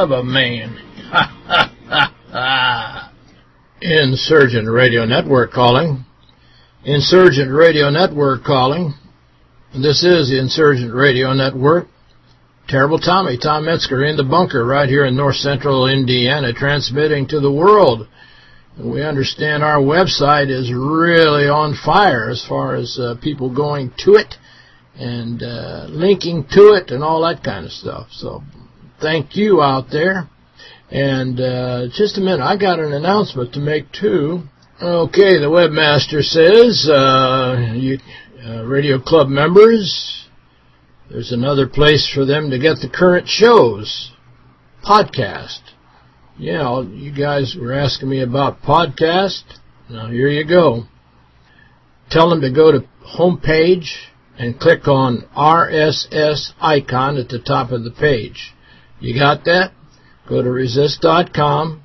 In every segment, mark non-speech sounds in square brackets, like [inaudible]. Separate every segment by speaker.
Speaker 1: of a
Speaker 2: man. Ha, ha, ha, Insurgent Radio Network calling. Insurgent Radio Network calling. This is Insurgent Radio Network. Terrible Tommy, Tom Metzger, in the bunker right here in north central Indiana, transmitting to the world. We understand our website is really on fire as far as uh, people going to it and uh, linking to it and all that kind of stuff. So thank you out there. And uh, just a minute, I got an announcement to make too. Okay, the webmaster says, uh, you, uh, Radio Club members, there's another place for them to get the current shows, podcast. Yeah, you guys were asking me about podcast. Now, here you go. Tell them to go to homepage and click on RSS icon at the top of the page. You got that? Go to resist.com,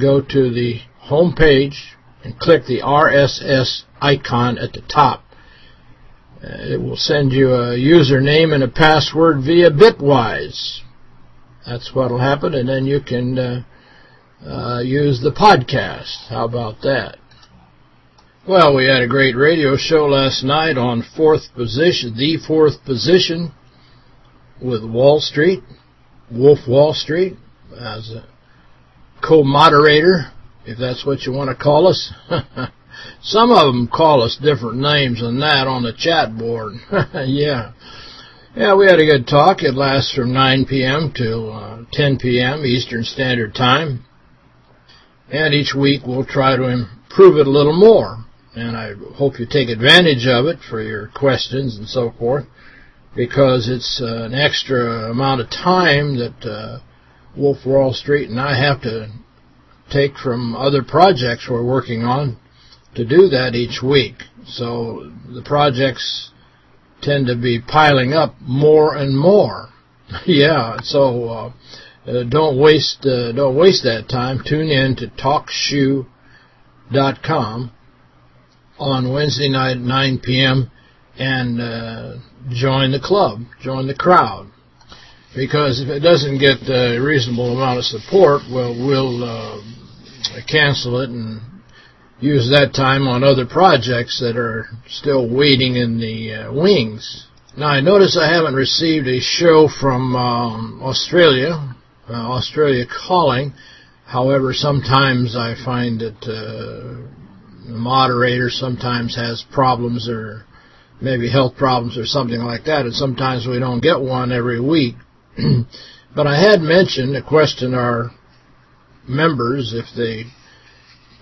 Speaker 2: go to the home page, and click the RSS icon at the top. Uh, it will send you a username and a password via Bitwise. That's what will happen, and then you can uh, uh, use the podcast. How about that? Well, we had a great radio show last night on fourth position, the fourth position with Wall Street, Wolf Wall Street, as a co-moderator, if that's what you want to call us. [laughs] Some of them call us different names than that on the chat board. [laughs] yeah. Yeah, we had a good talk. It lasts from 9 p.m. to uh, 10 p.m. Eastern Standard Time. And each week we'll try to improve it a little more. And I hope you take advantage of it for your questions and so forth, because it's uh, an extra amount of time that uh, Wolf Wall Street and I have to take from other projects we're working on to do that each week. So the projects tend to be piling up more and more. [laughs] yeah, so uh, uh, don't waste uh, don't waste that time. Tune in to TalkShoe.com on Wednesday night at 9 p.m. and uh, join the club, join the crowd. Because if it doesn't get a reasonable amount of support, well, we'll uh, cancel it and use that time on other projects that are still waiting in the uh, wings. Now, I notice I haven't received a show from um, Australia, uh, Australia Calling. However, sometimes I find that uh, the moderator sometimes has problems or maybe health problems or something like that, and sometimes we don't get one every week. [clears throat] but I had mentioned a question our members if they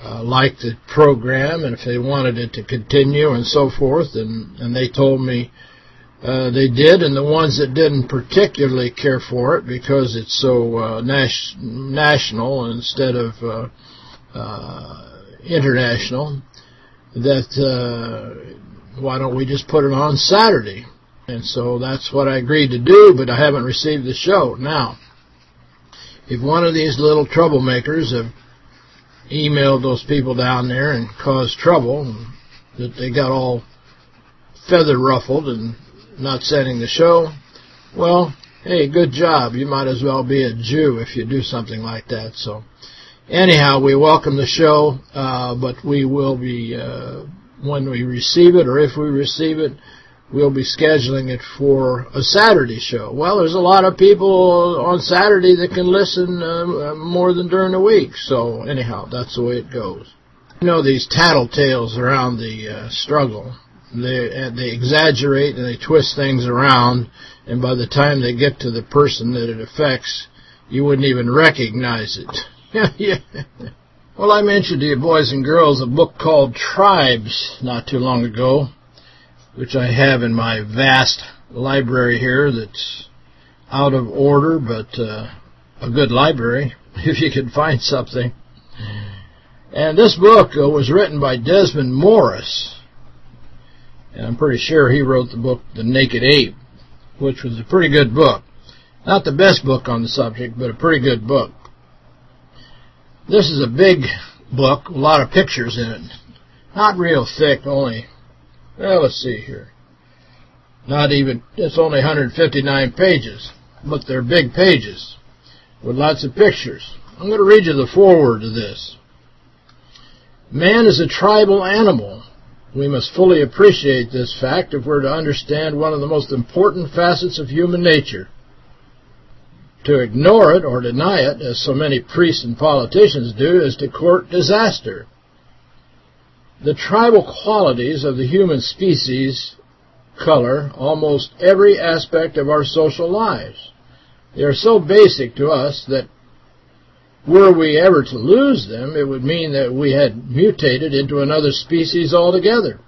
Speaker 2: uh, liked the program and if they wanted it to continue and so forth. And, and they told me uh, they did, and the ones that didn't particularly care for it because it's so uh, nas national instead of uh, uh, international, that uh, why don't we just put it on Saturday? And so that's what I agreed to do, but I haven't received the show. Now, if one of these little troublemakers have emailed those people down there and caused trouble, that they got all feather ruffled and not sending the show, well, hey, good job. You might as well be a Jew if you do something like that. So, anyhow, we welcome the show, uh, but we will be, uh, when we receive it or if we receive it, we'll be scheduling it for a Saturday show. Well, there's a lot of people on Saturday that can listen uh, more than during the week. So anyhow, that's the way it goes. You know, these tattletales around the uh, struggle, they, uh, they exaggerate and they twist things around, and by the time they get to the person that it affects, you wouldn't even recognize it. [laughs] yeah. Well, I mentioned to you, boys and girls, a book called Tribes not too long ago which I have in my vast library here that's out of order, but uh, a good library, [laughs] if you can find something. And this book uh, was written by Desmond Morris. And I'm pretty sure he wrote the book The Naked Ape, which was a pretty good book. Not the best book on the subject, but a pretty good book. This is a big book, a lot of pictures in it. Not real thick, only well, let's see here. Not even, it's only 159 pages, but they're big pages with lots of pictures. I'm going to read you the foreword to this. Man is a tribal animal. We must fully appreciate this fact if we're to understand one of the most important facets of human nature. To ignore it or deny it, as so many priests and politicians do, is to court disaster. The tribal qualities of the human species color almost every aspect of our social lives. They are so basic to us that were we ever to lose them, it would mean that we had mutated into another species altogether.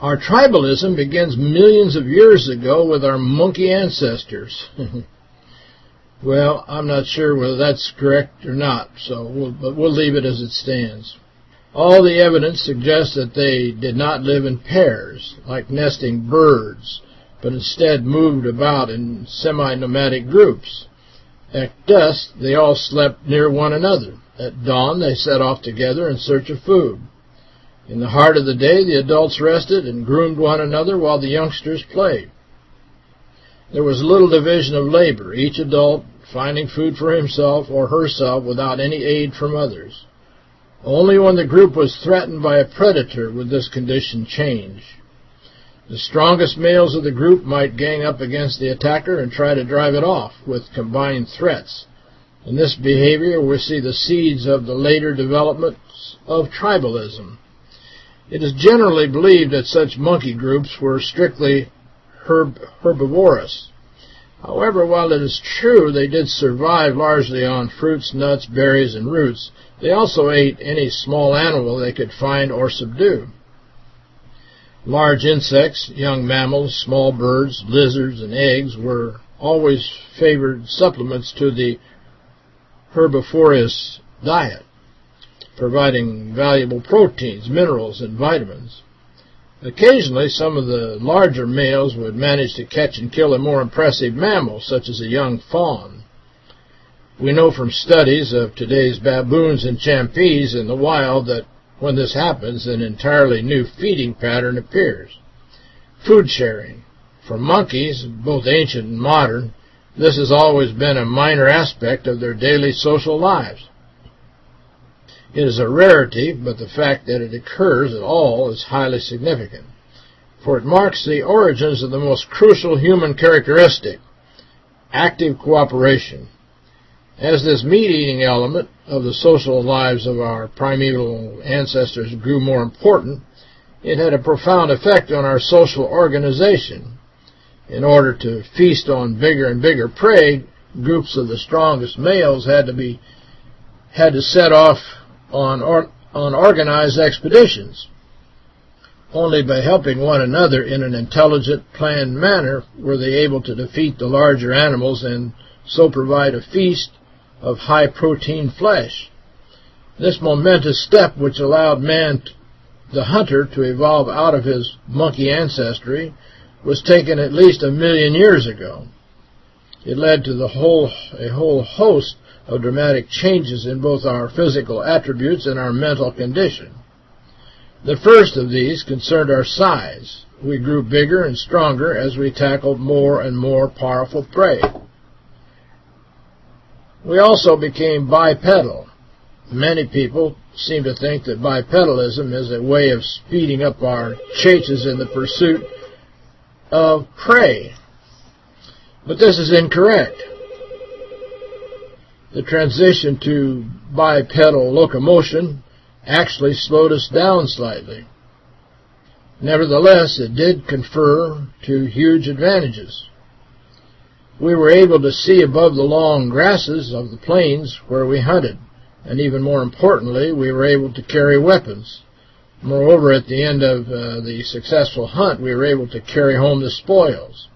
Speaker 2: Our tribalism begins millions of years ago with our monkey ancestors. [laughs] well, I'm not sure whether that's correct or not, so we'll, but we'll leave it as it stands. All the evidence suggests that they did not live in pairs, like nesting birds, but instead moved about in semi-nomadic groups. At dusk, they all slept near one another. At dawn, they set off together in search of food. In the heart of the day, the adults rested and groomed one another while the youngsters played. There was little division of labor, each adult finding food for himself or herself without any aid from others. Only when the group was threatened by a predator would this condition change. The strongest males of the group might gang up against the attacker and try to drive it off with combined threats. In this behavior, we see the seeds of the later developments of tribalism. It is generally believed that such monkey groups were strictly herb herbivorous. However, while it is true they did survive largely on fruits, nuts, berries, and roots, they also ate any small animal they could find or subdue. Large insects, young mammals, small birds, lizards, and eggs were always favored supplements to the herbivorous diet providing valuable proteins, minerals, and vitamins. Occasionally, some of the larger males would manage to catch and kill a more impressive mammal, such as a young fawn. We know from studies of today's baboons and champies in the wild that when this happens, an entirely new feeding pattern appears. Food sharing. For monkeys, both ancient and modern, this has always been a minor aspect of their daily social lives. It is a rarity, but the fact that it occurs at all is highly significant, for it marks the origins of the most crucial human characteristic, active cooperation. As this meat-eating element of the social lives of our primeval ancestors grew more important, it had a profound effect on our social organization. In order to feast on bigger and bigger prey, groups of the strongest males had to be had to set off on, or, on organized expeditions. Only by helping one another in an intelligent, planned manner were they able to defeat the larger animals and so provide a feast of high-protein flesh. This momentous step which allowed man, the hunter, to evolve out of his monkey ancestry was taken at least a million years ago. It led to the whole a whole host of dramatic changes in both our physical attributes and our mental condition. The first of these concerned our size. We grew bigger and stronger as we tackled more and more powerful prey. We also became bipedal. Many people seem to think that bipedalism is a way of speeding up our chases in the pursuit of prey. But this is incorrect the transition to bipedal locomotion actually slowed us down slightly. Nevertheless, it did confer two huge advantages. We were able to see above the long grasses of the plains where we hunted, and even more importantly, we were able to carry weapons. Moreover, at the end of uh, the successful hunt, we were able to carry home the spoils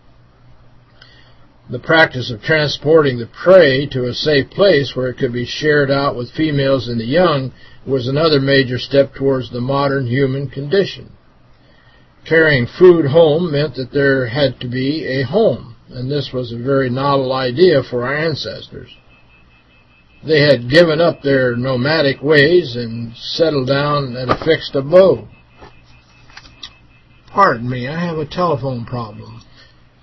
Speaker 2: the practice of transporting the prey to a safe place where it could be shared out with females and the young was another major step towards the modern human condition. Carrying food home meant that there had to be a home, and this was a very novel idea for our ancestors. They had given up their nomadic ways and settled down at a fixed abode. Pardon me, I have a telephone problem.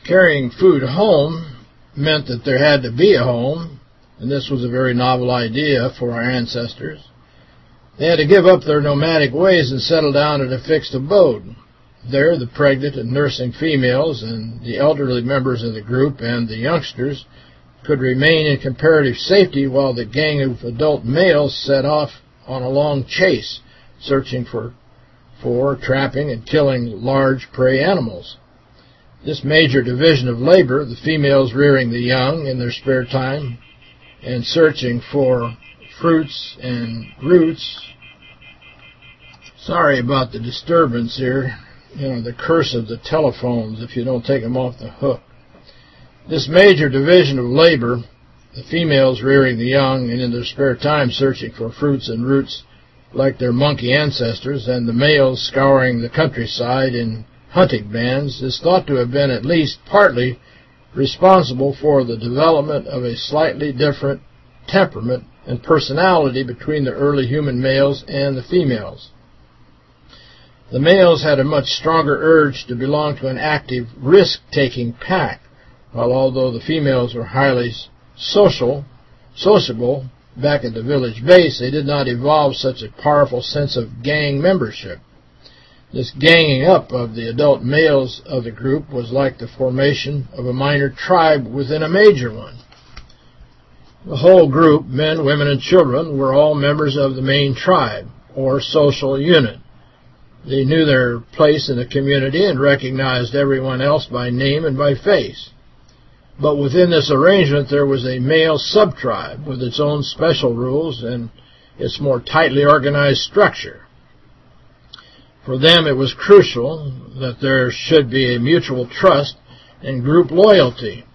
Speaker 2: Carrying food home meant that there had to be a home, and this was a very novel idea for our ancestors. They had to give up their nomadic ways and settle down at a fixed abode. There, the pregnant and nursing females and the elderly members of the group and the youngsters could remain in comparative safety while the gang of adult males set off on a long chase, searching for for trapping and killing large prey animals. This major division of labor, the females rearing the young in their spare time and searching for fruits and roots. Sorry about the disturbance here. You know, the curse of the telephones if you don't take them off the hook. This major division of labor, the females rearing the young and in their spare time searching for fruits and roots like their monkey ancestors, and the males scouring the countryside in hunting bands, is thought to have been at least partly responsible for the development of a slightly different temperament and personality between the early human males and the females. The males had a much stronger urge to belong to an active, risk-taking pack, while although the females were highly social, sociable back at the village base, they did not evolve such a powerful sense of gang membership. This ganging up of the adult males of the group was like the formation of a minor tribe within a major one. The whole group, men, women, and children, were all members of the main tribe, or social unit. They knew their place in the community and recognized everyone else by name and by face. But within this arrangement there was a male sub-tribe with its own special rules and its more tightly organized structure. For them it was crucial that there should be a mutual trust and group loyalty.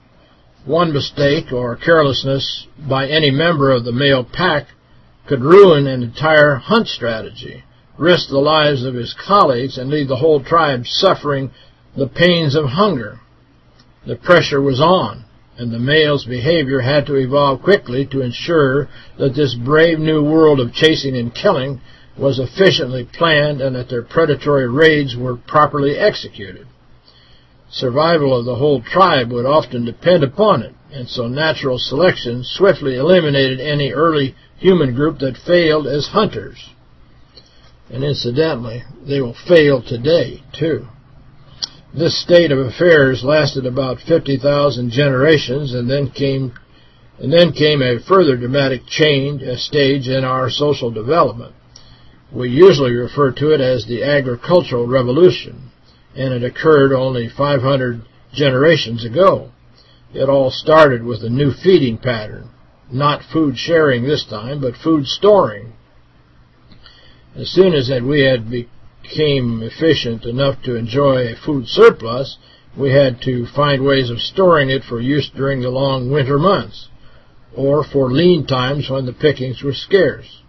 Speaker 2: One mistake or carelessness by any member of the male pack could ruin an entire hunt strategy risk the lives of his colleagues, and leave the whole tribe suffering the pains of hunger. The pressure was on, and the male's behavior had to evolve quickly to ensure that this brave new world of chasing and killing was efficiently planned and that their predatory raids were properly executed. Survival of the whole tribe would often depend upon it, and so natural selection swiftly eliminated any early human group that failed as hunters. And incidentally, they will fail today, too. This state of affairs lasted about 50,000 generations and then came and then came a further dramatic change, a stage in our social development. We usually refer to it as the agricultural revolution, and it occurred only 500 generations ago. It all started with a new feeding pattern, not food sharing this time, but food storing, as soon as that we had became efficient enough to enjoy a food surplus, we had to find ways of storing it for use during the long winter months, or for lean times when the pickings were scarce.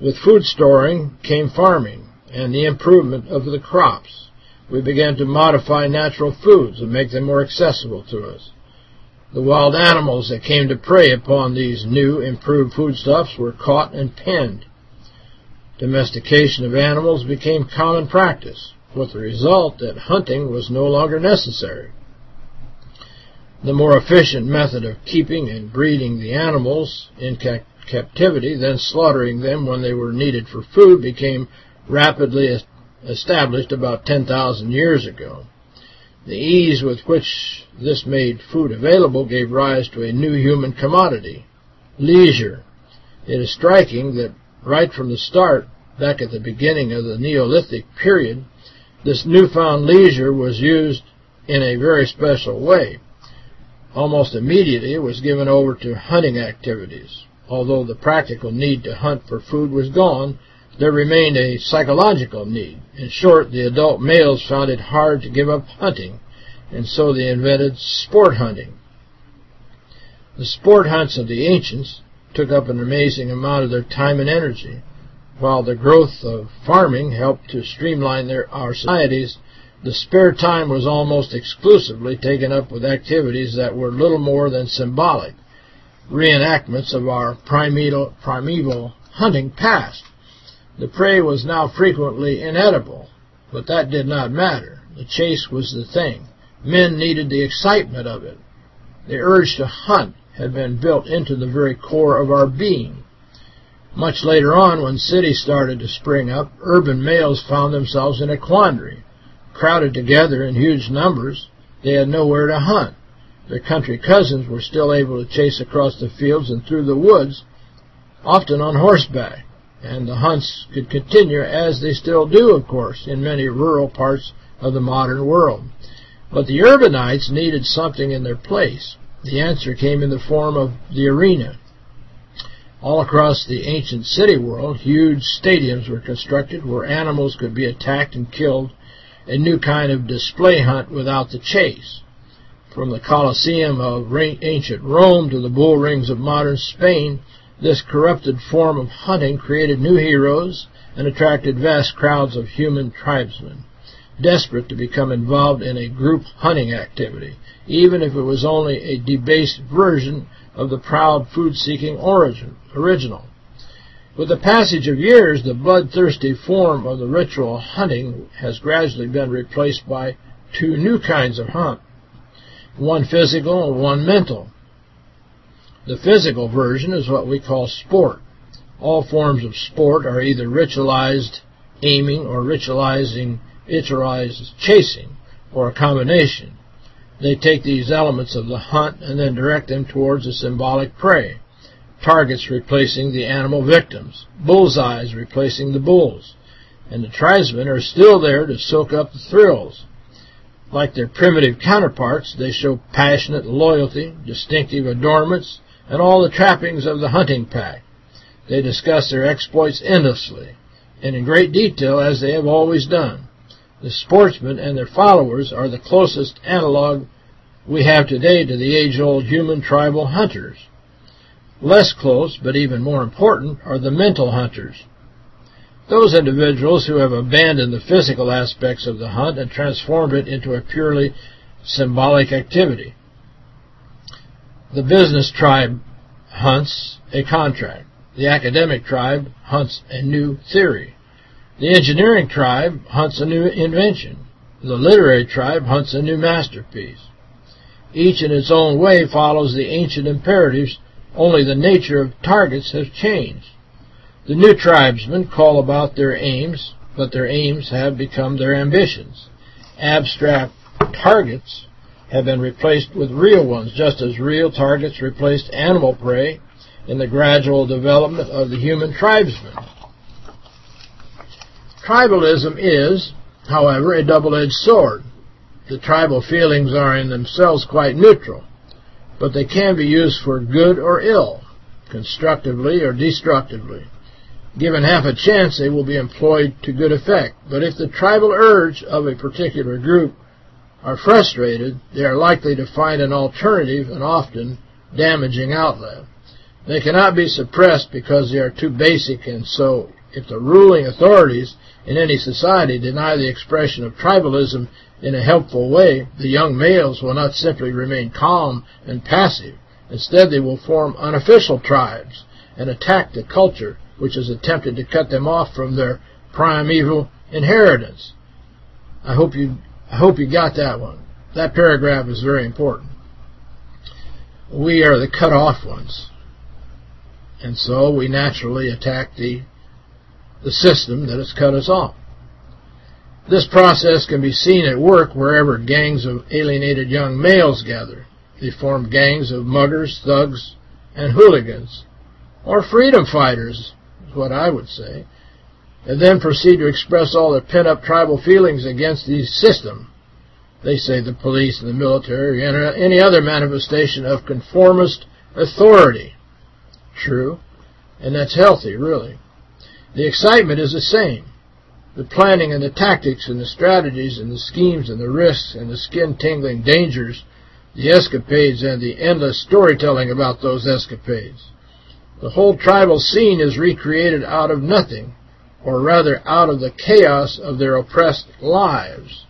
Speaker 2: With food storing came farming and the improvement of the crops. We began to modify natural foods and make them more accessible to us. The wild animals that came to prey upon these new, improved foodstuffs were caught and penned. Domestication of animals became common practice, with the result that hunting was no longer necessary. The more efficient method of keeping and breeding the animals in ca captivity then slaughtering them when they were needed for food became rapidly established about 10,000 years ago. The ease with which this made food available gave rise to a new human commodity, leisure. It is striking that right from the start, back at the beginning of the Neolithic period, this newfound leisure was used in a very special way. Almost immediately it was given over to hunting activities. Although the practical need to hunt for food was gone, there remained a psychological need. In short, the adult males found it hard to give up hunting, and so they invented sport hunting. The sport hunts of the ancients took up an amazing amount of their time and energy. While the growth of farming helped to streamline their, our societies, the spare time was almost exclusively taken up with activities that were little more than symbolic, reenactments of our primeval, primeval hunting past. The prey was now frequently inedible, but that did not matter. The chase was the thing. Men needed the excitement of it. The urge to hunt had been built into the very core of our being. Much later on, when cities started to spring up, urban males found themselves in a quandary. Crowded together in huge numbers, they had nowhere to hunt. Their country cousins were still able to chase across the fields and through the woods, often on horseback, and the hunts could continue as they still do, of course, in many rural parts of the modern world. But the urbanites needed something in their place. The answer came in the form of the arena. All across the ancient city world, huge stadiums were constructed where animals could be attacked and killed, a new kind of display hunt without the chase. From the Colosseum of ancient Rome to the bull rings of modern Spain, this corrupted form of hunting created new heroes and attracted vast crowds of human tribesmen, desperate to become involved in a group hunting activity, even if it was only a debased version of the proud food-seeking origin original. With the passage of years, the bloodthirsty form of the ritual hunting has gradually been replaced by two new kinds of hunt, one physical and one mental. The physical version is what we call sport. All forms of sport are either ritualized aiming or ritualizing, ritualized chasing, or a combination. They take these elements of the hunt and then direct them towards a symbolic prey. Targets replacing the animal victims, bullseyes replacing the bulls, and the tribesmen are still there to soak up the thrills. Like their primitive counterparts, they show passionate loyalty, distinctive adornments, and all the trappings of the hunting pack. They discuss their exploits endlessly, and in great detail as they have always done. The sportsmen and their followers are the closest analog we have today to the age-old human tribal hunters. Less close, but even more important, are the mental hunters. Those individuals who have abandoned the physical aspects of the hunt and transformed it into a purely symbolic activity. The business tribe hunts a contract. The academic tribe hunts a new theory. The engineering tribe hunts a new invention. The literary tribe hunts a new masterpiece. Each in its own way follows the ancient imperatives, only the nature of targets has changed. The new tribesmen call about their aims, but their aims have become their ambitions. Abstract targets have been replaced with real ones, just as real targets replaced animal prey in the gradual development of the human tribesman. Tribalism is, however, a double-edged sword. The tribal feelings are in themselves quite neutral, but they can be used for good or ill, constructively or destructively. Given half a chance, they will be employed to good effect. But if the tribal urge of a particular group are frustrated, they are likely to find an alternative and often damaging outlet. They cannot be suppressed because they are too basic, and so if the ruling authorities in any society deny the expression of tribalism in a helpful way, the young males will not simply remain calm and passive. Instead, they will form unofficial tribes and attack the culture which has attempted to cut them off from their primeval inheritance. I hope you I hope you got that one. That paragraph is very important. We are the cut off ones. And so we naturally attack the the system that has cut us off. This process can be seen at work wherever gangs of alienated young males gather. They form gangs of muggers, thugs, and hooligans, or freedom fighters, what I would say, and then proceed to express all their pent-up tribal feelings against the system. They say the police and the military and any other manifestation of conformist authority. True, and that's healthy, really. The excitement is the same. The planning and the tactics and the strategies and the schemes and the risks and the skin-tingling dangers, the escapades and the endless storytelling about those escapades. The whole tribal scene is recreated out of nothing, or rather out of the chaos of their oppressed lives.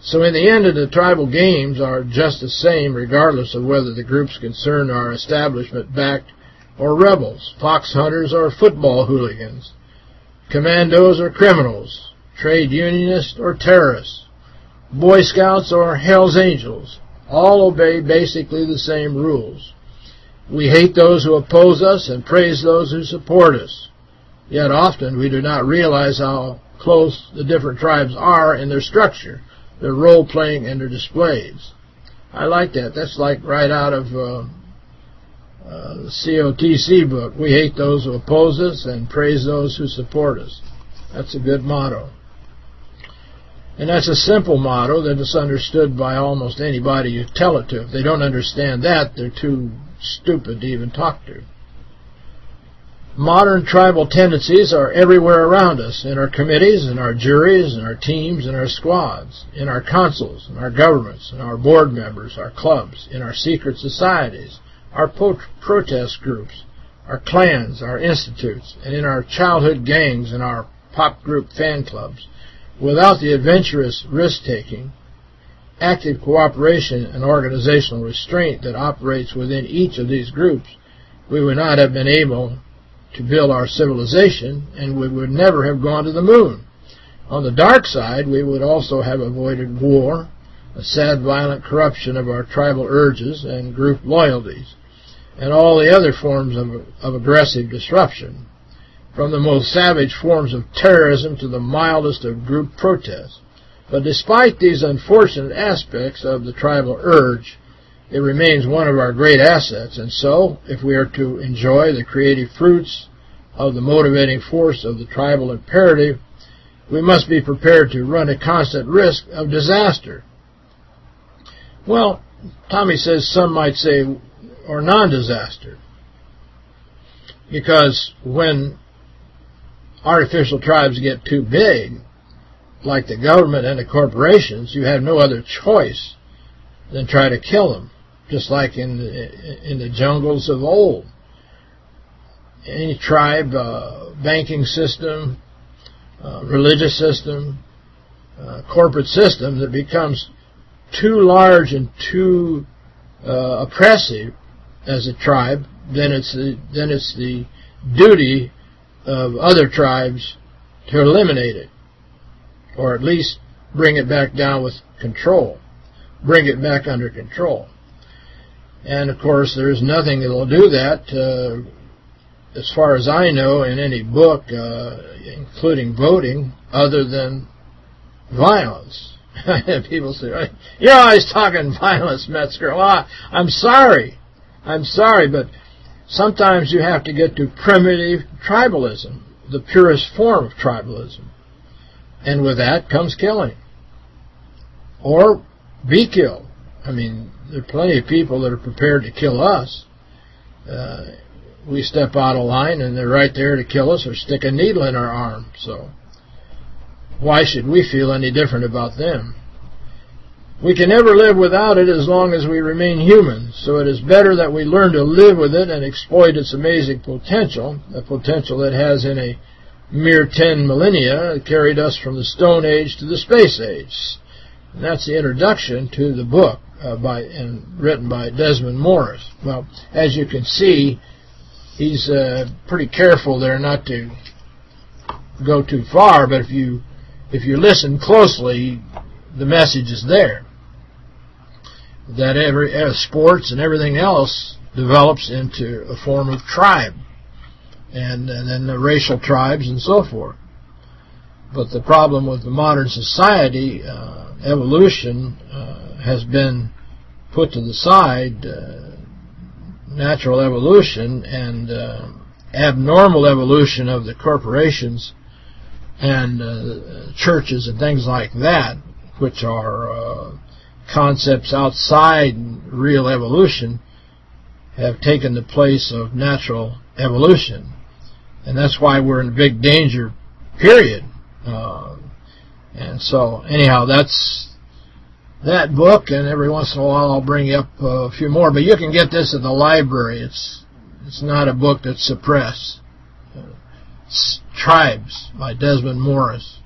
Speaker 2: So in the end, the tribal games are just the same regardless of whether the groups concerned are establishment-backed or rebels, fox hunters or football hooligans, commandos or criminals, trade unionists or terrorists, Boy Scouts or Hell's Angels. All obey basically the same rules. We hate those who oppose us and praise those who support us. Yet often we do not realize how close the different tribes are in their structure, their role-playing, and their displays. I like that. That's like right out of uh, uh, the COTC book. We hate those who oppose us and praise those who support us. That's a good motto. And that's a simple motto that is understood by almost anybody you tell it to. If they don't understand that, they're too stupid to even talk to. Modern tribal tendencies are everywhere around us, in our committees, in our juries, in our teams, in our squads, in our councils, in our governments, in our board members, our clubs, in our secret societies, our protest groups, our clans, our institutes, and in our childhood gangs and our pop group fan clubs. Without the adventurous risk-taking, active cooperation, and organizational restraint that operates within each of these groups, we would not have been able to build our civilization, and we would never have gone to the moon. On the dark side, we would also have avoided war, a sad violent corruption of our tribal urges and group loyalties, and all the other forms of, of aggressive disruption, from the most savage forms of terrorism to the mildest of group protests. But despite these unfortunate aspects of the tribal urge, it remains one of our great assets, and so, if we are to enjoy the creative fruits of the motivating force of the tribal imperative, we must be prepared to run a constant risk of disaster. Well, Tommy says some might say, or non-disaster. Because when artificial tribes get too big, like the government and the corporations, you have no other choice than try to kill them just like in the, in the jungles of old. Any tribe, uh, banking system, uh, religious system, uh, corporate system that becomes too large and too uh, oppressive as a tribe, then it's the then it's the duty of other tribes to eliminate it, or at least bring it back down with control, bring it back under control. And, of course, there's nothing that will do that, uh, as far as I know, in any book, uh, including voting, other than violence. [laughs] People say, you're always talking violence, Metzger. Well, I'm sorry. I'm sorry, but sometimes you have to get to primitive tribalism, the purest form of tribalism. And with that comes killing. Or be killed. I mean, there are plenty of people that are prepared to kill us. Uh, we step out of line and they're right there to kill us or stick a needle in our arm. So why should we feel any different about them? We can never live without it as long as we remain human, so it is better that we learn to live with it and exploit its amazing potential, a potential that has in a mere 10 millennia carried us from the Stone Age to the Space Age. And that's the introduction to the book uh, by and written by Desmond Morris. Well, as you can see, he's uh, pretty careful there not to go too far, but if you if you listen closely, the message is there. That every uh, sports and everything else develops into a form of tribe, and, and then the racial tribes and so forth. But the problem with the modern society, uh, evolution, uh, has been put to the side uh, natural evolution and uh, abnormal evolution of the corporations and uh, churches and things like that, which are uh, concepts outside real evolution, have taken the place of natural evolution. And that's why we're in big danger, period. Uh, and so, anyhow, that's that book, and every once in a while I'll bring up a few more. But you can get this at the library. It's it's not a book that's suppressed. It's Tribes by Desmond Morris.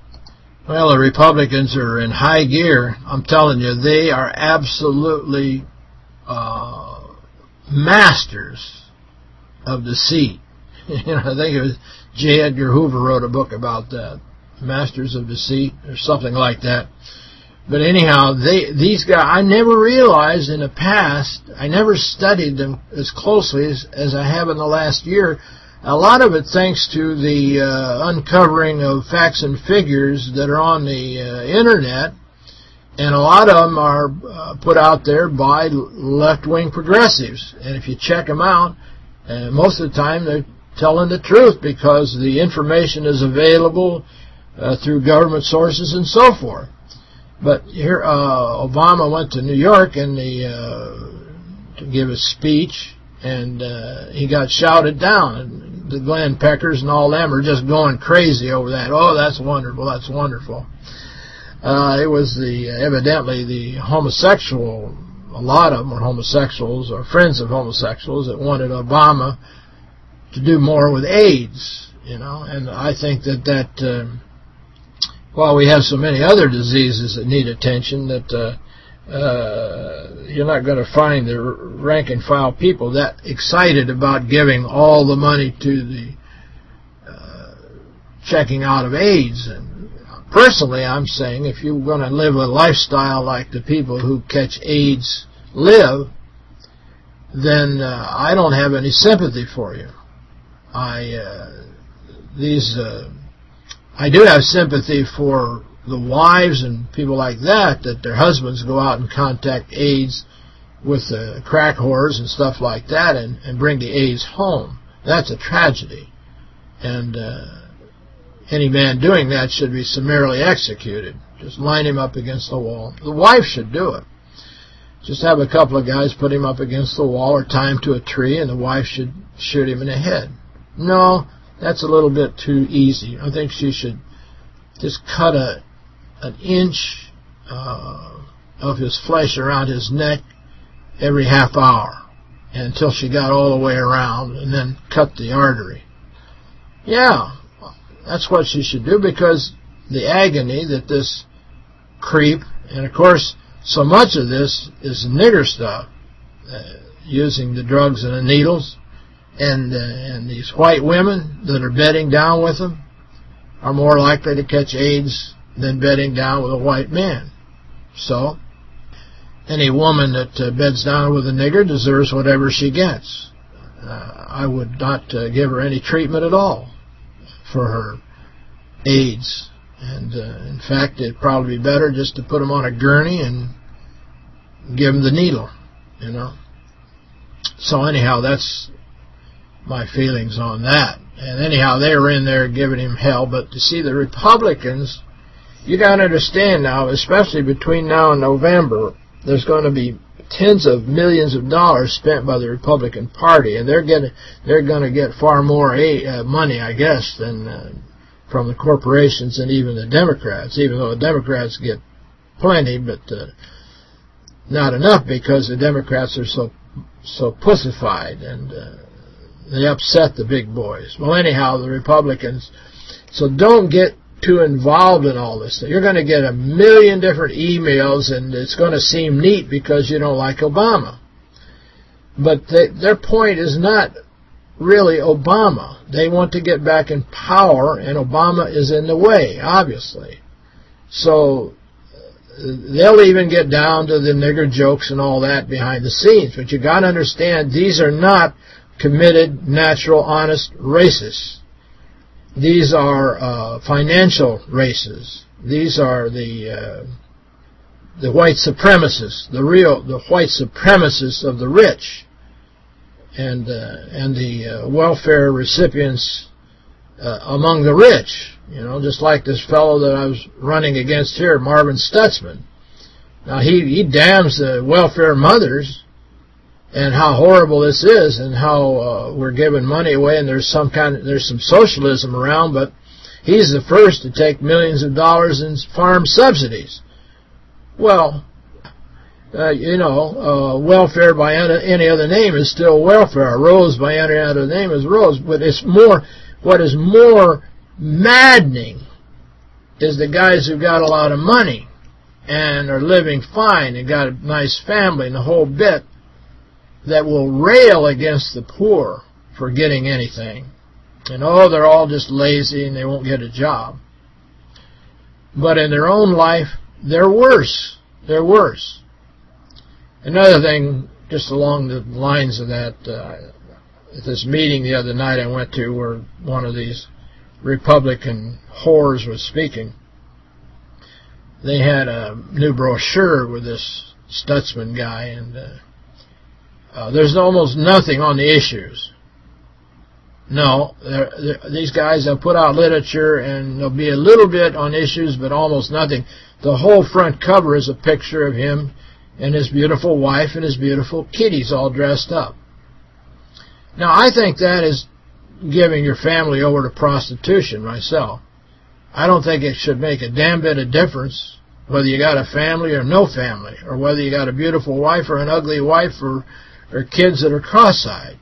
Speaker 2: Well, the Republicans are in high gear. I'm telling you, they are absolutely uh, masters of deceit. [laughs] you know, I think it was J. Edgar Hoover wrote a book about that, Masters of Deceit, or something like that. But anyhow, they these guys, I never realized in the past, I never studied them as closely as, as I have in the last year. A lot of it thanks to the uh, uncovering of facts and figures that are on the uh, Internet And a lot of them are uh, put out there by left-wing progressives. And if you check them out, uh, most of the time they're telling the truth because the information is available uh, through government sources and so forth. But here, uh, Obama went to New York and the, uh, to give a speech, and uh, he got shouted down. And the Glenn Peckers and all them are just going crazy over that. Oh, that's wonderful, that's wonderful. Uh, it was the evidently the homosexual, a lot of them were homosexuals or friends of homosexuals that wanted Obama to do more with AIDS, you know, and I think that that, uh, while we have so many other diseases that need attention, that uh, uh, you're not going to find the rank and file people that excited about giving all the money to the uh, checking out of AIDS. And personally, I'm saying if you're going to live a lifestyle like the people who catch AIDS live, then uh, I don't have any sympathy for you. I uh, these uh, I do have sympathy for the wives and people like that that their husbands go out and contact AIDS with uh, crack whores and stuff like that and, and bring the AIDS home. That's a tragedy. And uh, any man doing that should be summarily executed. Just line him up against the wall. The wife should do it. Just have a couple of guys put him up against the wall or tie him to a tree and the wife should shoot him in the head. No, that's a little bit too easy. I think she should just cut a an inch uh, of his flesh around his neck every half hour until she got all the way around and then cut the artery. Yeah, that's what she should do because the agony that this creep, and of course so much of this is nigger stuff, uh, using the drugs and the needles, and uh, and these white women that are bedding down with them are more likely to catch AIDS than bedding down with a white man. So, any woman that uh, beds down with a nigger deserves whatever she gets. Uh, I would not uh, give her any treatment at all for her AIDS. And, uh, in fact, it'd probably be better just to put them on a gurney and give them the needle, you know. So anyhow, that's my feelings on that. And anyhow, they were in there giving him hell. But to see the Republicans, you got to understand now, especially between now and November, there's going to be tens of millions of dollars spent by the Republican Party, and they're getting they're going to get far more uh, money, I guess, than uh, from the corporations and even the Democrats. Even though the Democrats get plenty, but uh, not enough because the Democrats are so so pussified and uh, they upset the big boys. Well, anyhow, the Republicans. So don't get too involved in all this. You're going to get a million different emails, and it's going to seem neat because you don't like Obama. But they, their point is not really Obama. They want to get back in power, and Obama is in the way, obviously. So they'll even get down to the nigger jokes and all that behind the scenes. But you got to understand, these are not committed, natural, honest racists. These are uh, financial races. These are the uh, the white supremacists, the real the white supremacists of the rich, and uh, and the uh, welfare recipients uh, among the rich. You know, just like this fellow that I was running against here, Marlin Stutzman. Now he he damns the welfare mothers and how horrible this is and how uh, we're giving money away and there's some kind of, there's some socialism around but he's the first to take millions of dollars in farm subsidies. Well uh, you know uh, welfare by any other name is still welfare. Rose by any other name is rose but it's more what is more maddening is the guys who got a lot of money and are living fine and got a nice family and the whole bit that will rail against the poor for getting anything. And oh, they're all just lazy and they won't get a job. But in their own life, they're worse. They're worse. Another thing, just along the lines of that, uh, at this meeting the other night I went to where one of these Republican whores was speaking, they had a new brochure with this Stutzman guy, and uh, uh, there's almost nothing on the issues. No, they're, they're, these guys have put out literature, and there'll be a little bit on issues, but almost nothing. The whole front cover is a picture of him and his beautiful wife and his beautiful kitties all dressed up. Now, I think that is giving your family over to prostitution myself. I don't think it should make a damn bit of difference whether you got a family or no family, or whether you got a beautiful wife or an ugly wife or, or kids that are cross-eyed.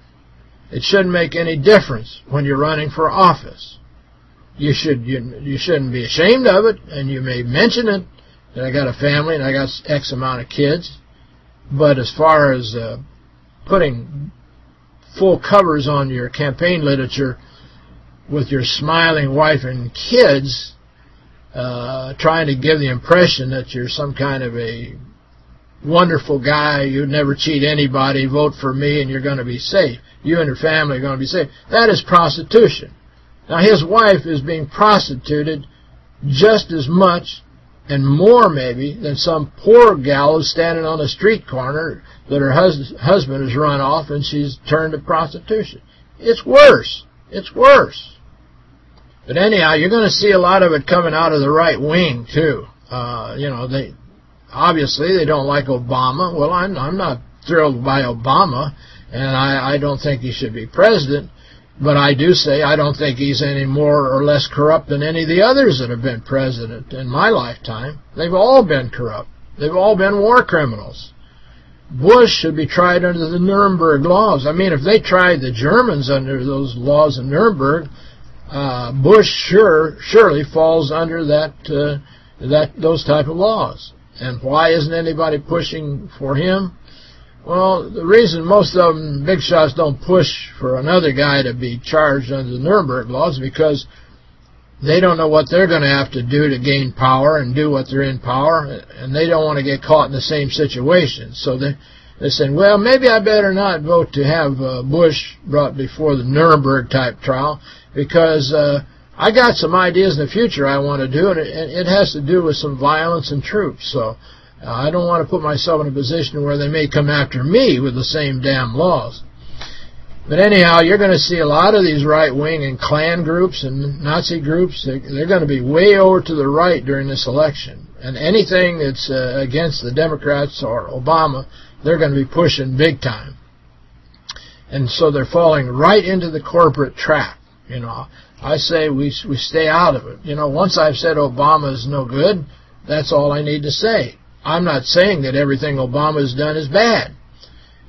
Speaker 2: It shouldn't make any difference when you're running for office. You should you, you shouldn't be ashamed of it, and you may mention it that I got a family and I got X amount of kids. But as far as uh, putting full covers on your campaign literature with your smiling wife and kids, uh, trying to give the impression that you're some kind of a wonderful guy, you'd never cheat anybody, vote for me, and you're going to be safe. You and your family are going to be safe. That is prostitution. Now, his wife is being prostituted just as much and more maybe than some poor gal who's standing on a street corner that her hus husband has run off and she's turned to prostitution. It's worse. It's worse. But anyhow, you're going to see a lot of it coming out of the right wing, too. Uh, you know, they obviously they don't like Obama. Well, I'm, I'm not thrilled by Obama, and I, I don't think he should be president. But I do say I don't think he's any more or less corrupt than any of the others that have been president in my lifetime. They've all been corrupt. They've all been war criminals. Bush should be tried under the Nuremberg laws. I mean, if they tried the Germans under those laws in Nuremberg, uh, Bush sure surely falls under that uh, that those type of laws. And why isn't anybody pushing for him? Well, the reason most of them, big shots, don't push for another guy to be charged under the Nuremberg laws is because they don't know what they're going to have to do to gain power and do what they're in power, and they don't want to get caught in the same situation. So they, they're saying, well, maybe I better not vote to have uh, Bush brought before the Nuremberg-type trial because uh, I got some ideas in the future I want to do, and it, it has to do with some violence and troops. So uh, I don't want to put myself in a position where they may come after me with the same damn laws. But anyhow, you're going to see a lot of these right-wing and Klan groups and Nazi groups. They're, they're, going to be way over to the right during this election. And anything that's uh, against the Democrats or Obama, they're going to be pushing big time. And so they're falling right into the corporate trap. You know, I say we we stay out of it. You know, once I've said Obama is no good, that's all I need to say. I'm not saying that everything Obama's done is bad.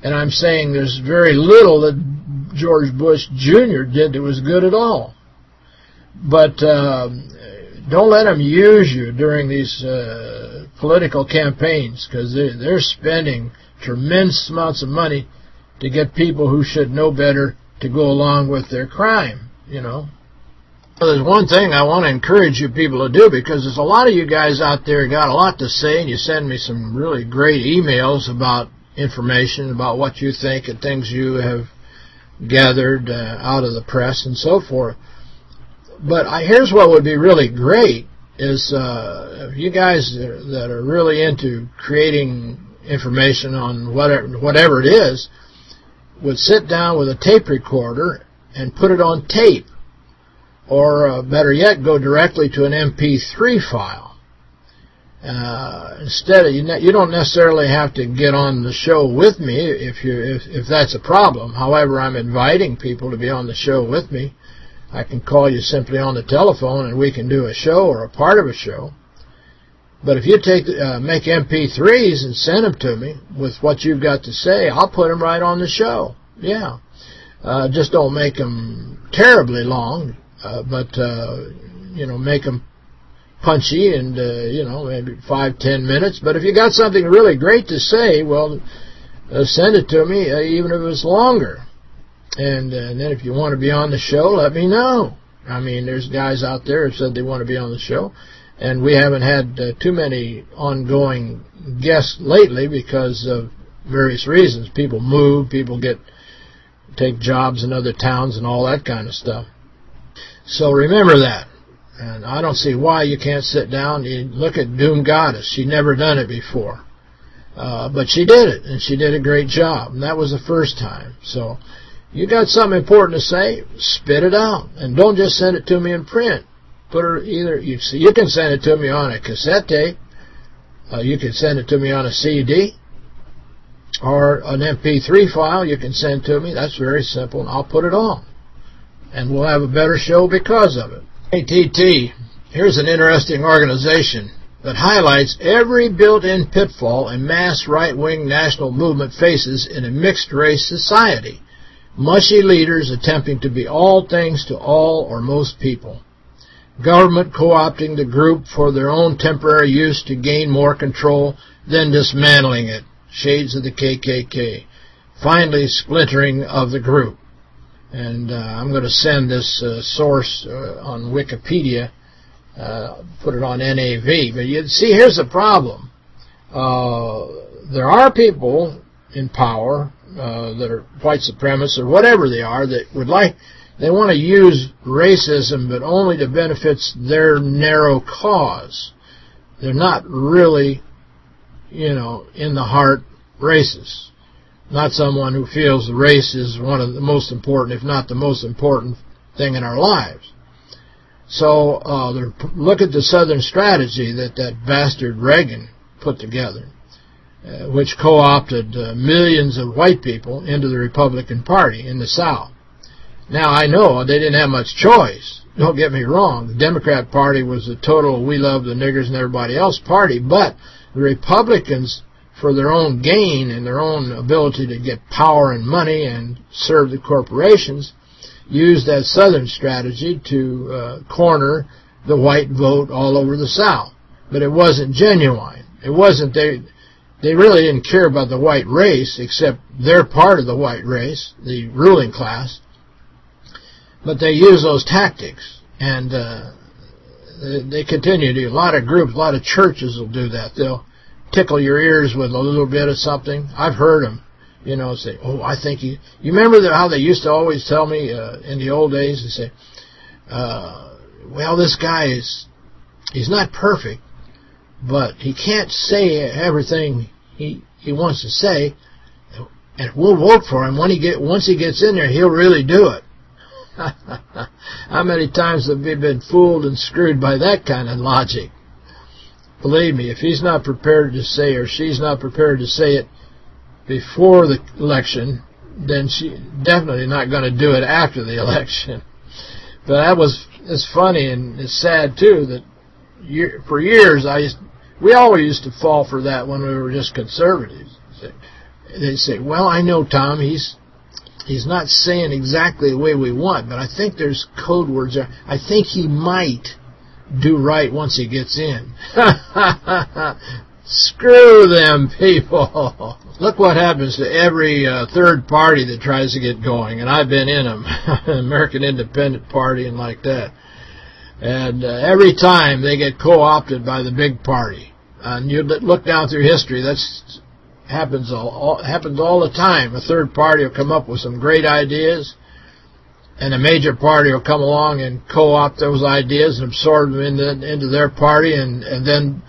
Speaker 2: And I'm saying there's very little that George Bush Jr. did that was good at all. But uh, don't let them use you during these uh, political campaigns because they're, they're spending tremendous amounts of money to get people who should know better to go along with their crime, you know. Well, there's one thing I want to encourage you people to do because there's a lot of you guys out there got a lot to say and you send me some really great emails about information about what you think and things you have gathered uh, out of the press and so forth. But I, here's what would be really great is uh, you guys that are really into creating information on whatever, whatever it is would sit down with a tape recorder and put it on tape or uh, better yet, go directly to an MP3 file. Uh, instead, of, you, you don't necessarily have to get on the show with me if you if, if that's a problem. However, I'm inviting people to be on the show with me. I can call you simply on the telephone and we can do a show or a part of a show. But if you take uh, make MP3s and send them to me with what you've got to say, I'll put them right on the show. Yeah. Uh, just don't make them terribly long. Uh, but, uh, you know, make them punchy and, uh, you know, maybe five, ten minutes. But if you got something really great to say, well, uh, send it to me, uh, even if it's longer. And, uh, and then if you want to be on the show, let me know. I mean, there's guys out there who said they want to be on the show. And we haven't had uh, too many ongoing guests lately because of various reasons. People move, people get take jobs in other towns and all that kind of stuff. So remember that. And I don't see why you can't sit down. You look at Doom Goddess. She'd never done it before. Uh, but she did it, and she did a great job. And that was the first time. So you got something important to say, spit it out. And don't just send it to me in print. Put it either, you, see, you can send it to me on a cassette tape. Uh, you can send it to me on a CD or an MP3 file you can send to me. That's very simple, and I'll put it on. And we'll have a better show because of it. ATT, here's an interesting organization that highlights every built-in pitfall a mass right-wing national movement faces in a mixed-race society. Mushy leaders attempting to be all things to all or most people. Government co-opting the group for their own temporary use to gain more control, then dismantling it shades of the KKK. Finally, splintering of the group. And uh, I'm going to send this uh, source uh, on Wikipedia, uh, put it on NAV. But you see, here's the problem. Uh, there are people in power uh, that are white supremacists or whatever they are that would like, they want to use racism but only to benefit their narrow cause. They're not really you know, in the heart racist. Not someone who feels the race is one of the most important, if not the most important thing in our lives. So uh, look at the Southern strategy that that bastard Reagan put together, uh, which co-opted uh, millions of white people into the Republican Party in the South. Now, I know they didn't have much choice. Don't get me wrong. The Democrat Party was a total we love the niggers and everybody else party, but the Republicans, for their own gain and their own ability to get power and money and serve the corporations, used that Southern strategy to uh, corner the white vote all over the South. But it wasn't genuine. It wasn't they they really didn't care about the white race except they're part of the white race, the ruling class. But they use those tactics and uh, they continue to. A lot of groups, a lot of churches will do that. They'll tickle your ears with a little bit of something. I've heard them, you know, say, oh, I think you... You remember the, how they used to always tell me uh, in the old days? They say, uh, well, this guy is... He's not perfect, but he can't say everything he he wants to say, and we'll vote for him. When he get Once he gets in there, he'll really do it. [laughs] How many times have we been fooled and screwed by that kind of logic? Believe me, if he's not prepared to say or she's not prepared to say it before the election, then she definitely not going to do it after the [laughs] election. But that was it's funny and it's sad too that year, for years I used, we always used to fall for that when we were just conservatives. They say, "Well, I know Tom. He's he's not saying exactly the way we want, but I think there's code words there. I think he might do right once he gets in. [laughs] Screw them people. [laughs] Look what happens to every uh, third party that tries to get going, and I've been in them, [laughs] American Independent Party and like that. And uh, every time they get co-opted by the big party. And you look down through history, that's happens all, all, happens all the time. A third party will come up with some great ideas, and a major party will come along and co-opt those ideas and absorb them into, into their party and, and then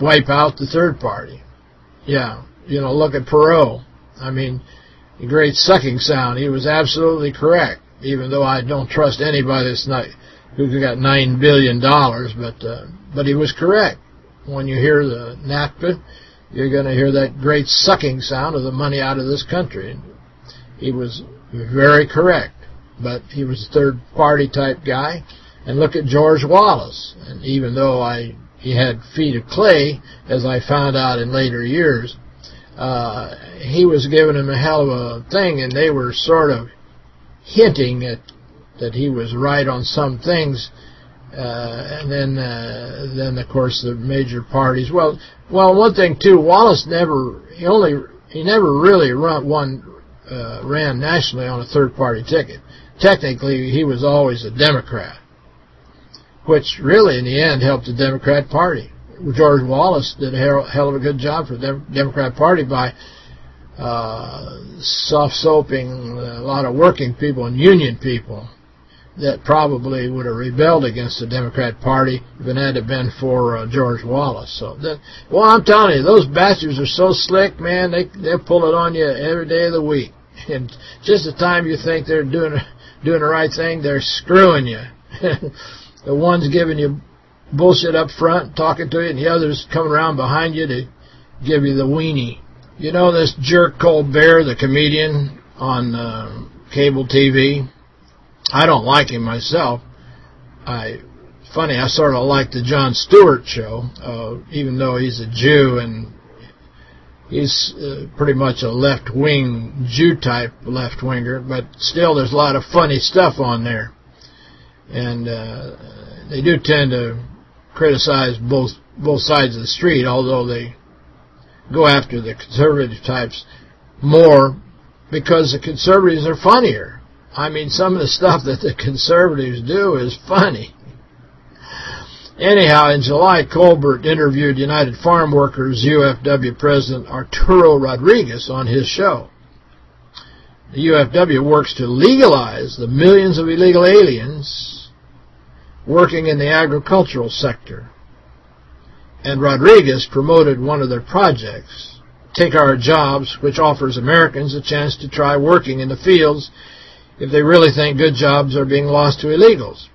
Speaker 2: wipe out the third party. Yeah, you know, look at Perot. I mean, great sucking sound. He was absolutely correct, even though I don't trust anybody that's not who got $9 billion, dollars, but, uh, but he was correct. When you hear the NAFTA, you're going to hear that great sucking sound of the money out of this country. He was very correct, but he was a third-party type guy. And look at George Wallace. And even though I he had feet of clay, as I found out in later years, uh, he was giving him a hell of a thing, and they were sort of hinting at that he was right on some things uh, and then, uh, then of course the major parties. Well, well, one thing too, Wallace never he only he never really run one uh, ran nationally on a third party ticket. Technically, he was always a Democrat, which really in the end helped the Democrat Party. George Wallace did a hell of a good job for the Democrat Party by uh, soft soaping a lot of working people and union people that probably would have rebelled against the Democrat Party if it had been for uh, George Wallace. So, that, well, I'm telling you, those bastards are so slick, man. They they pull it on you every day of the week, [laughs] and just the time you think they're doing doing the right thing, they're screwing you. [laughs] the ones giving you bullshit up front, talking to you, and the others coming around behind you to give you the weenie. You know this jerk Colbert, the comedian on uh, cable TV? I don't like him myself. I funny, I sort of like the Jon Stewart show, uh, even though he's a Jew and he's uh, pretty much a left-wing Jew-type left-winger, but still there's a lot of funny stuff on there. And uh, they do tend to criticize both both sides of the street, although they go after the conservative types more because the conservatives are funnier. I mean, some of the stuff that the conservatives do is funny. Anyhow, in July, Colbert interviewed United Farm Workers UFW President Arturo Rodriguez on his show. The UFW works to legalize the millions of illegal aliens working in the agricultural sector. And Rodriguez promoted one of their projects, Take Our Jobs, which offers Americans a chance to try working in the fields if they really think good jobs are being lost to illegals.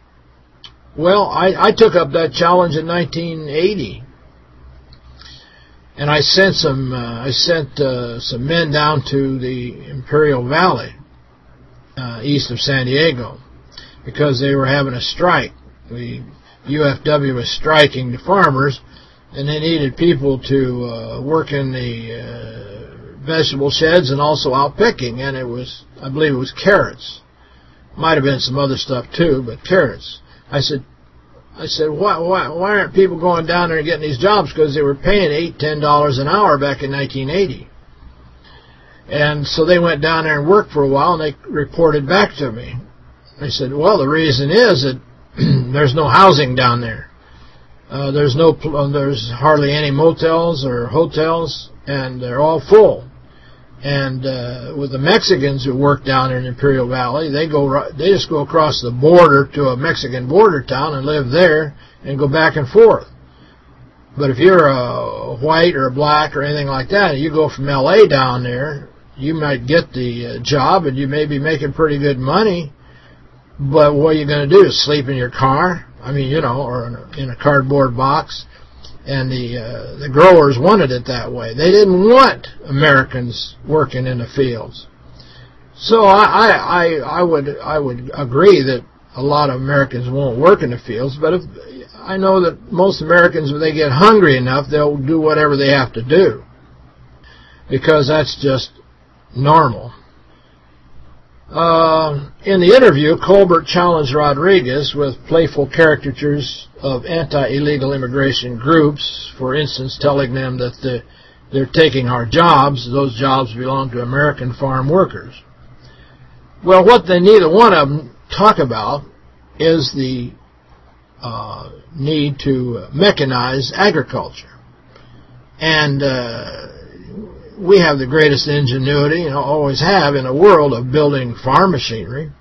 Speaker 2: Well, I, I took up that challenge in 1980. And I sent some uh, I sent uh, some men down to the Imperial Valley uh, east of San Diego because they were having a strike the UFW was striking the farmers, and they needed people to uh, work in the uh, vegetable sheds and also out picking, and it was, I believe it was carrots. Might have been some other stuff too, but carrots. I said, I said, why, why, why aren't people going down there and getting these jobs? Because they were paying eight, ten dollars an hour back in 1980. And so they went down there and worked for a while, and they reported back to me. I said, well, the reason is that [clears throat] there's no housing down there. Uh, there's no, uh, there's hardly any motels or hotels, and they're all full. And uh, with the Mexicans who work down in Imperial Valley, they go, they just go across the border to a Mexican border town and live there and go back and forth. But if you're a white or a black or anything like that, you go from L.A. down there, you might get the uh, job and you may be making pretty good money, but what are you going to do? Is sleep in your car? I mean, you know, or in a, in a cardboard box. And the uh, the growers wanted it that way. They didn't want Americans working in the fields. So I I I would I would agree that a lot of Americans won't work in the fields, but if I know that most Americans, when they get hungry enough, they'll do whatever they have to do because that's just normal. Uh, in the interview, Colbert challenged Rodriguez with playful caricatures of anti-illegal immigration groups, for instance, telling them that the, they're taking our jobs, those jobs belong to American farm workers. Well, what they neither one of them talk about is the uh, need to mechanize agriculture. And uh, we have the greatest ingenuity, and always have, in the world of building farm machinery.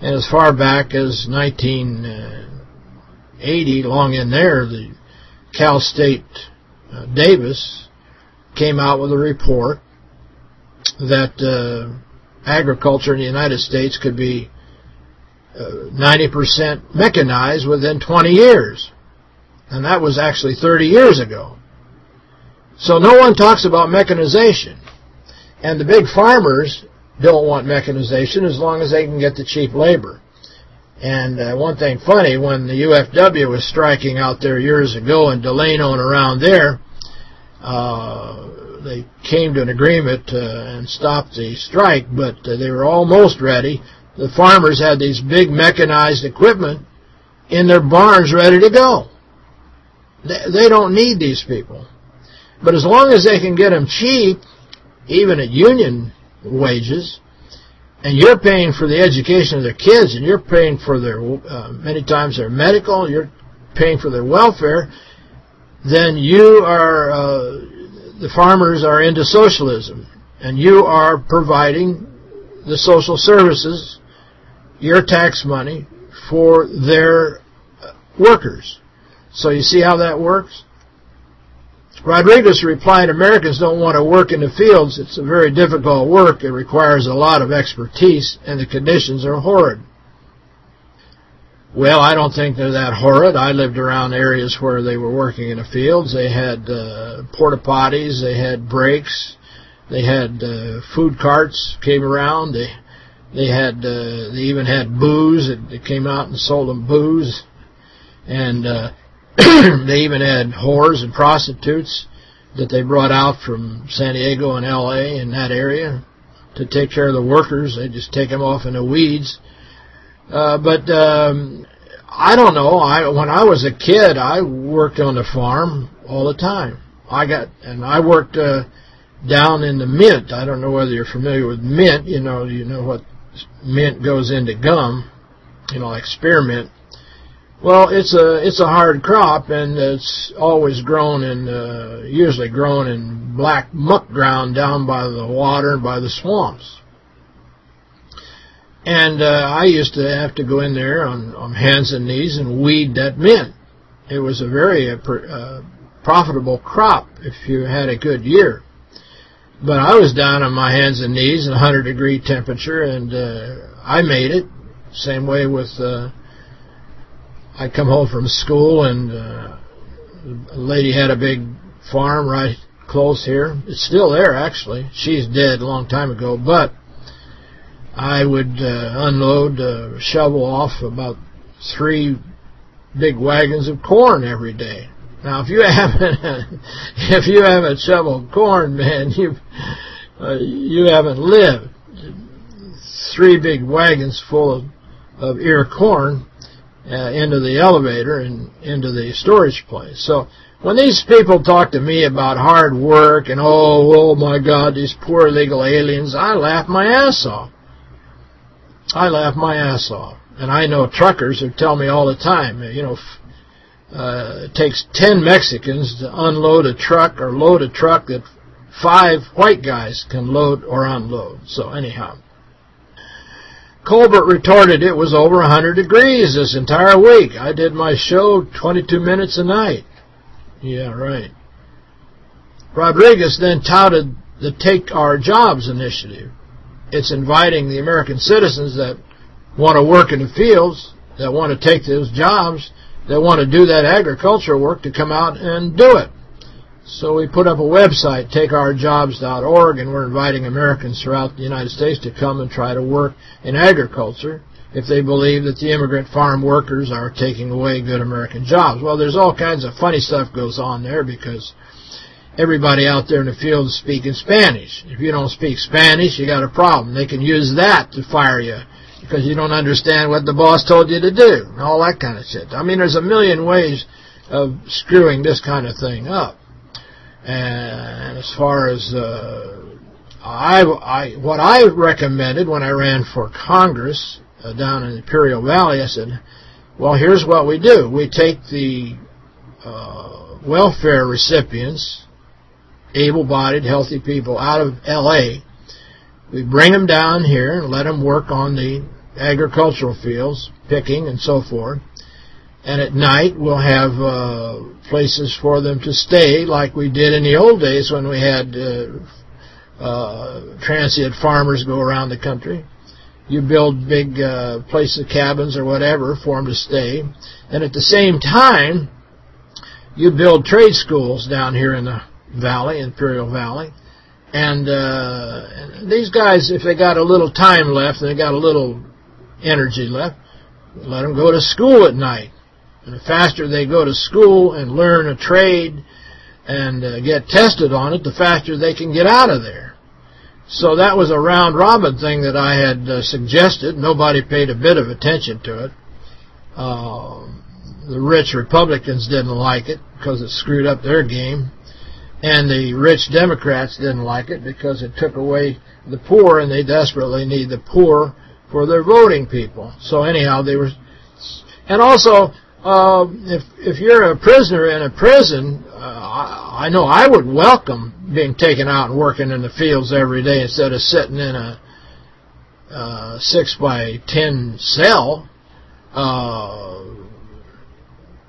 Speaker 2: And as far back as 1980, long in there, the Cal State uh, Davis came out with a report that uh, agriculture in the United States could be 90% uh, mechanized within 20 years. And that was actually 30 years ago. So no one talks about mechanization. And the big farmers don't want mechanization as long as they can get the cheap labor. And uh, one thing funny, when the UFW was striking out there years ago in Delano and around there, uh, they came to an agreement uh, and stopped the strike, but uh, they were almost ready. The farmers had these big mechanized equipment in their barns ready to go. They, they don't need these people. But as long as they can get them cheap, even at union wages, and you're paying for the education of their kids, and you're paying for their, uh, many times their medical, you're paying for their welfare, then you are, uh, the farmers are into socialism, and you are providing the social services, your tax money, for their workers. So you see how that works? Rodriguez replied, Americans don't want to work in the fields. It's a very difficult work. It requires a lot of expertise, and the conditions are horrid. Well, I don't think they're that horrid. I lived around areas where they were working in the fields. They had uh, porta potties. They had breaks. They had uh, food carts came around. They they had uh, they even had booze. They came out and sold them booze, and uh, [coughs] they even had whores and prostitutes that they brought out from San Diego and L.A. in that area to take care of the workers. They just take them off in the weeds. Uh, but um, I don't know. I when I was a kid, I worked on the farm all the time. I got and I worked uh, down in the mint. I don't know whether you're familiar with mint. You know, you know what mint goes into gum. You know, like spearmint. Well, it's a it's a hard crop, and it's always grown in uh, usually grown in black muck ground down by the water and by the swamps. And uh, I used to have to go in there on, on hands and knees and weed that mint. It was a very uh, uh, profitable crop if you had a good year. But I was down on my hands and knees in 100 degree temperature, and uh, I made it. Same way with uh, I come home from school and uh, a lady had a big farm right close here. It's still there, actually. She's dead a long time ago, but I would uh, unload, uh, shovel off about three big wagons of corn every day. Now, if you [laughs] haven't, if you haven't shoveled corn, man, you uh, you haven't lived. Three big wagons full of, of ear corn uh, into the elevator and into the storage place. So when these people talk to me about hard work and, oh, oh my God, these poor illegal aliens, I laugh my ass off. I laugh my ass off. And I know truckers who tell me all the time, you know, uh, it takes 10 Mexicans to unload a truck or load a truck that five white guys can load or unload. So anyhow, Colbert retorted it was over 100 degrees this entire week. I did my show 22 minutes a night. Yeah, right. Rodriguez then touted the Take Our Jobs initiative. It's inviting the American citizens that want to work in the fields, that want to take those jobs, that want to do that agricultural work to come out and do it. So we put up a website, takeourjobs.org, and we're inviting Americans throughout the United States to come and try to work in agriculture if they believe that the immigrant farm workers are taking away good American jobs. Well, there's all kinds of funny stuff goes on there because everybody out there in the field is speaking Spanish. If you don't speak Spanish, you got a problem. They can use that to fire you because you don't understand what the boss told you to do, and all that kind of shit. I mean, there's a million ways of screwing this kind of thing up. And as far as uh, I, I, what I recommended when I ran for Congress uh, down in Imperial Valley, I said, well, here's what we do. We take the uh, welfare recipients, able-bodied, healthy people out of L.A., we bring them down here and let them work on the agricultural fields, picking and so forth. And at night, we'll have uh, places for them to stay like we did in the old days when we had uh, uh, transient farmers go around the country. You build big uh, places, cabins or whatever for them to stay. And at the same time, you build trade schools down here in the valley, Imperial Valley. And uh, these guys, if they got a little time left and they got a little energy left, let them go to school at night. And the faster they go to school and learn a trade and uh, get tested on it, the faster they can get out of there. So that was a round-robin thing that I had uh, suggested. Nobody paid a bit of attention to it. Uh, the rich Republicans didn't like it because it screwed up their game. And the rich Democrats didn't like it because it took away the poor, and they desperately need the poor for their voting people. So anyhow, they were... And also, uh, if if you're a prisoner in a prison, uh, I, I know I would welcome being taken out and working in the fields every day instead of sitting in a uh, six by ten cell. Uh,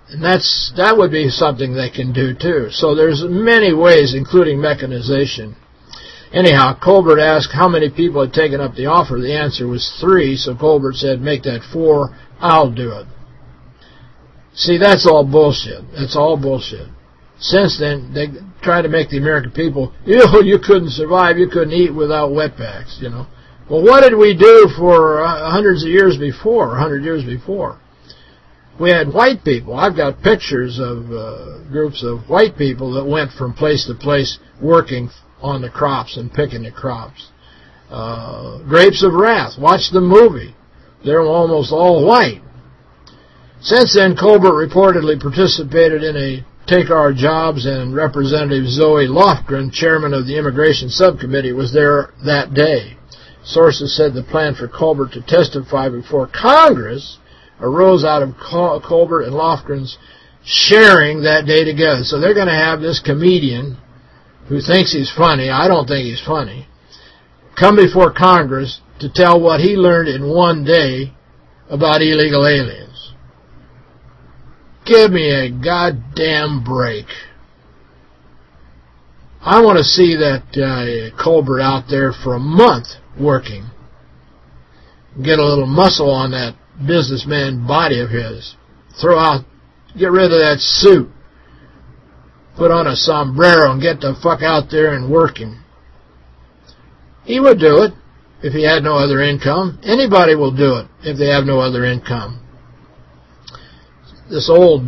Speaker 2: and that's that would be something they can do too. So there's many ways, including mechanization. Anyhow, Colbert asked how many people had taken up the offer. The answer was three, so Colbert said, make that four, I'll do it. See, that's all bullshit. That's all bullshit. Since then, they try to make the American people, [laughs] you know, you couldn't survive, you couldn't eat without wetbacks, you know. Well, what did we do for uh, hundreds of years before, A 100 years before? We had white people. I've got pictures of uh, groups of white people that went from place to place working on the crops and picking the crops. Uh, Grapes of Wrath. Watch the movie. They're almost all white. Since then, Colbert reportedly participated in a Take Our Jobs and Representative Zoe Lofgren, chairman of the Immigration Subcommittee, was there that day. Sources said the plan for Colbert to testify before Congress arose out of Colbert and Lofgren's sharing that day together. So they're going to have this comedian who thinks he's funny, I don't think he's funny, come before Congress to tell what he learned in one day about illegal aliens. Give me a goddamn break. I want to see that uh, Colbert out there for a month working. Get a little muscle on that businessman body of his. Throw out, get rid of that suit. Put on a sombrero and get the fuck out there and work him. He would do it if he had no other income. Anybody will do it if they have no other income. This old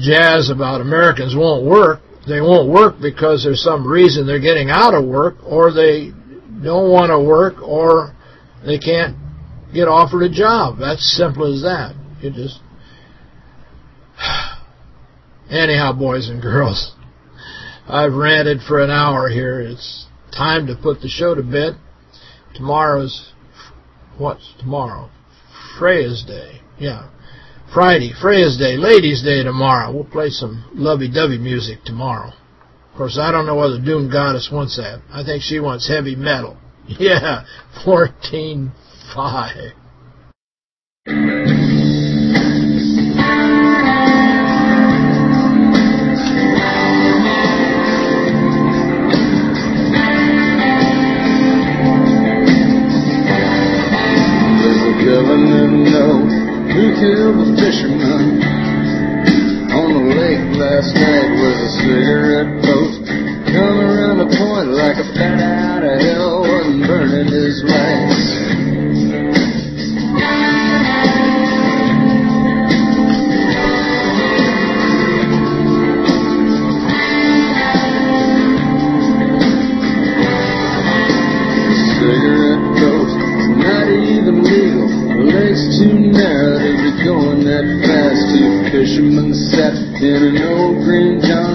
Speaker 2: jazz about Americans won't work, they won't work because there's some reason they're getting out of work or they don't want to work or they can't get offered a job. That's simple as that. You just... [sighs] Anyhow, boys and girls, I've ranted for an hour here. It's time to put the show to bed. Tomorrow's... What's tomorrow? Freya's Day. Yeah. Friday, Freya's Day, Ladies' Day tomorrow. We'll play some lovey-dovey music tomorrow. Of course, I don't know whether Doom Goddess wants that. I think she wants heavy metal. [laughs] Yeah, 14
Speaker 3: killed a fisherman. On the lake last night with a cigarette boat come around the point like a bat in an old green John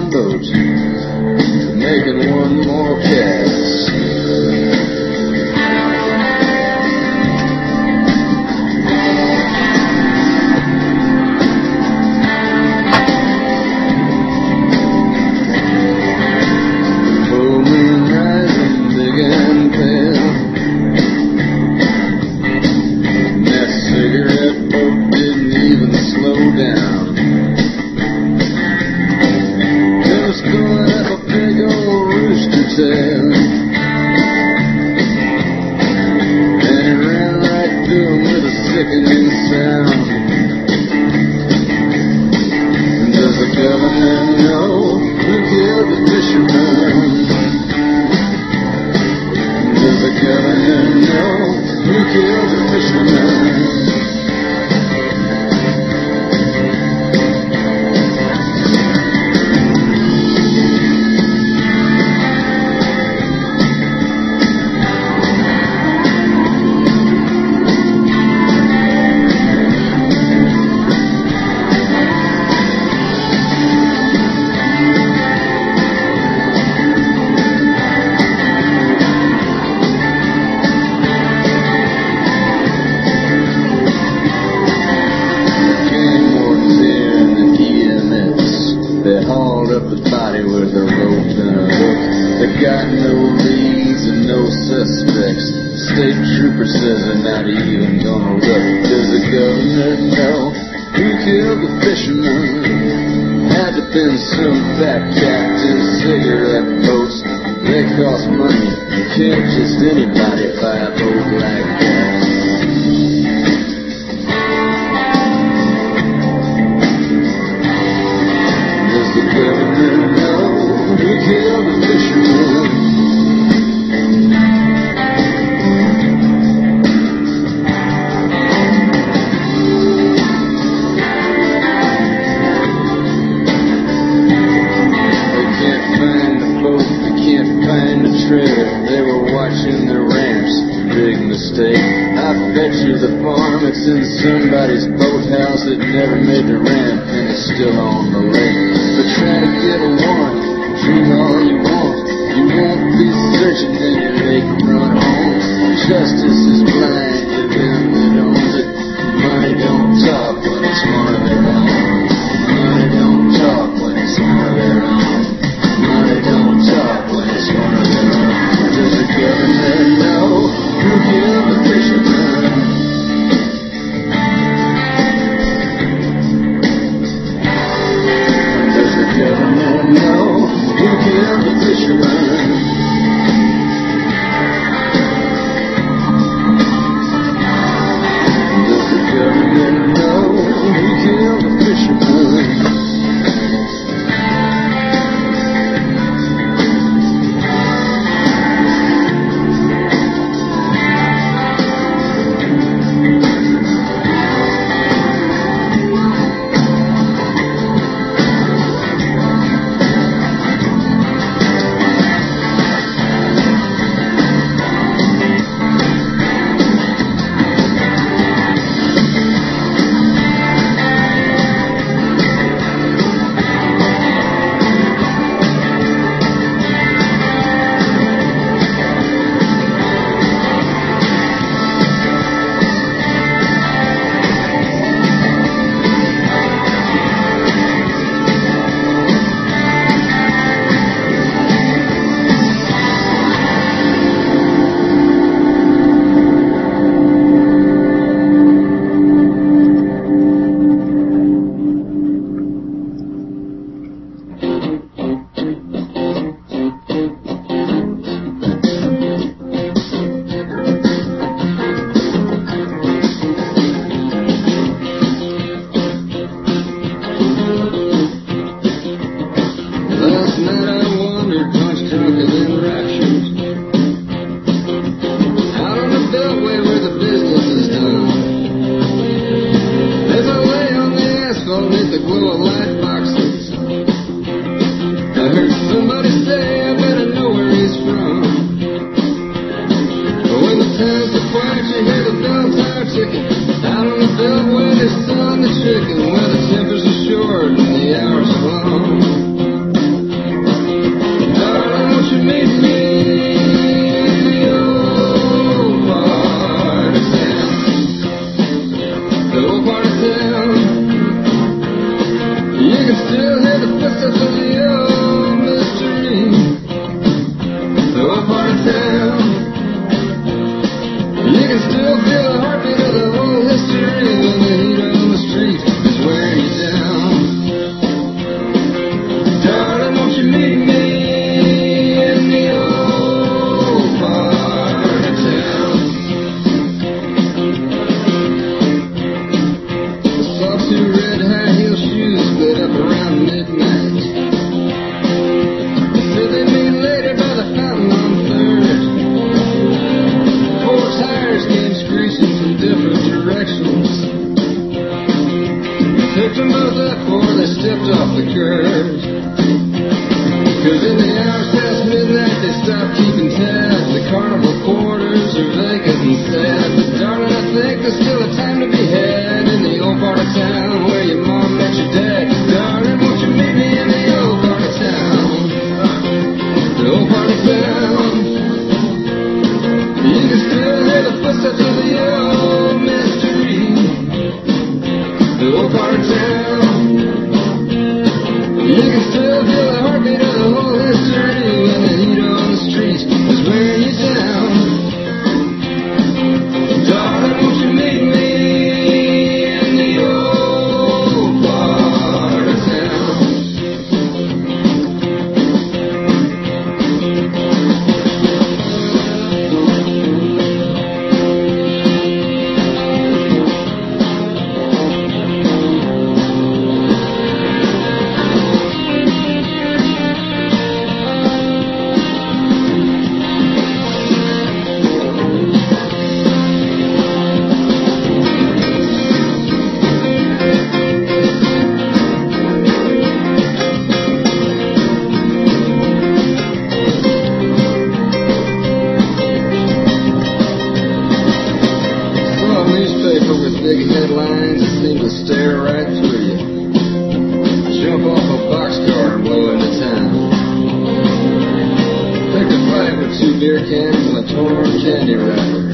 Speaker 3: beer cans and a torn candy wrapper.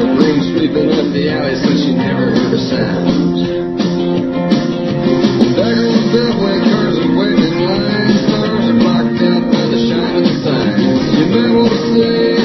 Speaker 3: The broom sweeping up the alleys like she never heard a sound. Back on the cars are. Stars are blocked out by the signs. You.